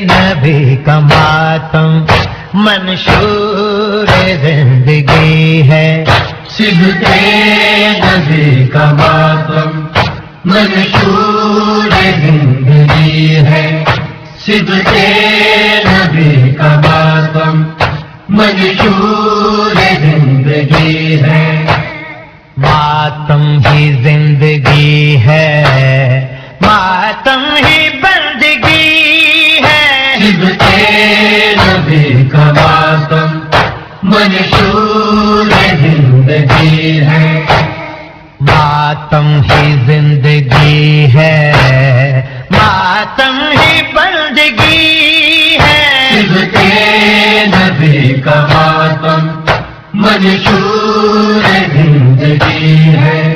نبی کا ماتم منشور زندگی ہے۔ سبتے نبی کا ماتم منشور زندگی ہے۔ سبتے نبی کا ماتم منشور زندگی ہے۔ ماتم ہی زندگی ہے۔ ماتم ہی بندگی ہے۔ سبتے نبی کا ماتم منشور زندگی ہے۔ ماتم ہی زندگی ہے۔ ماتم ہی بندگی ہے۔ سبتے نبی کا ماتم منشور زندگی ہے۔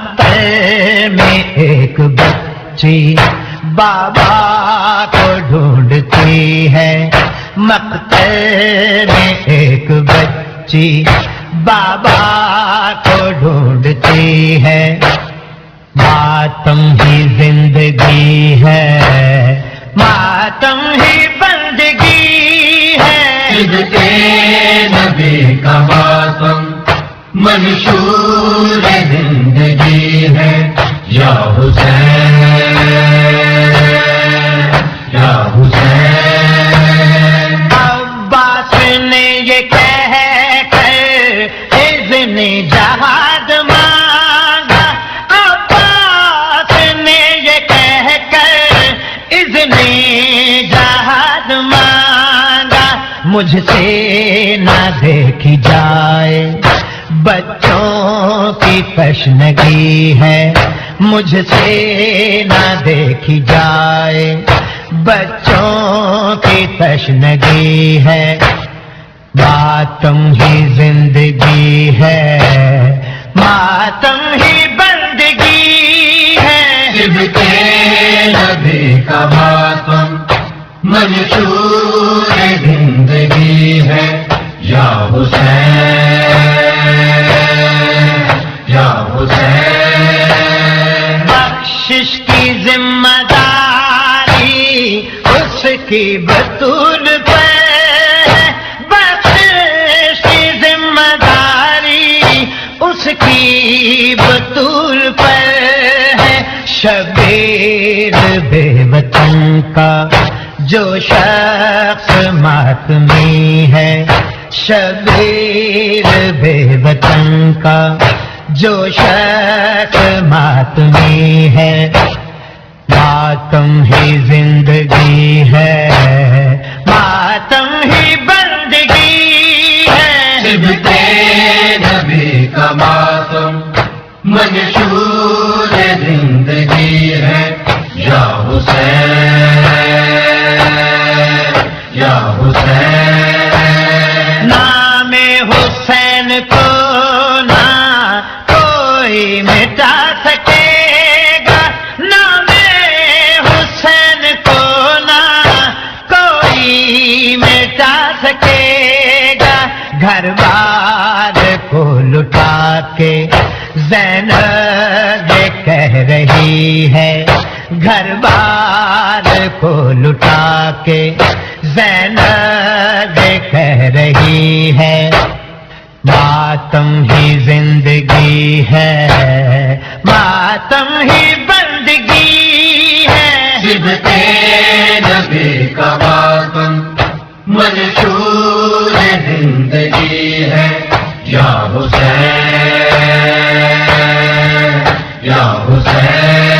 مقبر میں ایک بچی بابا کو ڈھونڈتی ہے۔ مقبر میں ایک بچی بابا کو ڈھونڈتی ہے۔ ماتم ہی زندگی ہے۔ ماتم ہی بندگی ہے۔ نبی کا ماتم منشور زندگی ہے، یا حسین یا حسین۔ عباس نے یہ کہہ کر اذن جہاد مانگا۔ عباس نے یہ کہہ کر اذن جہاد مانگا۔ مجھ سے نہ دیکھی جائے۔ بچوں کی تشنگی ہے، مجھ سے نہ دیکھی جائے۔ بچوں کی تشنگی ہے، ماتم ہی زندگی ہے۔ ماتم ہی بندگی ہے۔ سبتے نبی کا ماتم منشور زندگی ہے، یا حسین شبیر بے وطن کا جو شخص ماتمی ہے۔ شبیر بے وطن کا جو شخص ماتمی ہے۔ ماتم ہی زندگی ہے۔ ماتم ہی بندگی ہے۔ نبی کا ماتم منشور کوئی مٹا سکے گا۔ نام حسین کو نہ کوئی مٹا سکے گا۔ گھر بار کو لٹا کے زینب یہ کہہ رہی ہے۔ گھر بار کو لٹا کے زینب یہ کہہ رہی ہے۔ ماتم ہی زندگی ہے، ماتم ہی بندگی ہے۔ سبتے نبی کا ماتم منشور زندگی ہے۔ یا حسین یا حسین۔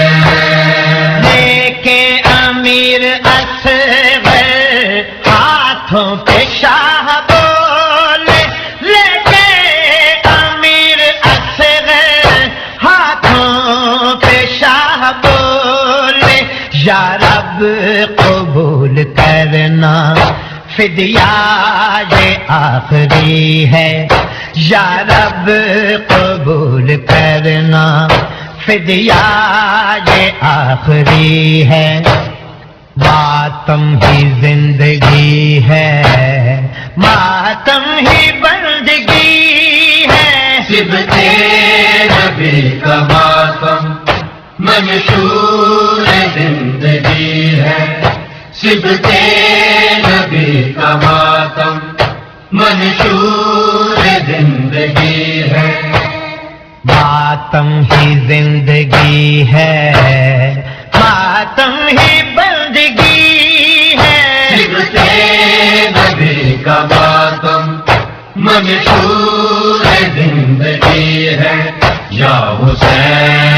رب قبول کرنا فدیہ یہ آخری ہے۔ یا رب قبول کرنا فدیہ یہ آخری ہے۔ ماتم ہی زندگی ہے۔ ماتم ہی بندگی ہے۔ سبتے نبی کا ماتم منشور زندگی سبتے نبی کا ماتم منشور زندگی ہے ماتم ہی زندگی ہے ماتم ہی بندگی ہے سبتے نبی کا ماتم منشور زندگی ہے یا حسین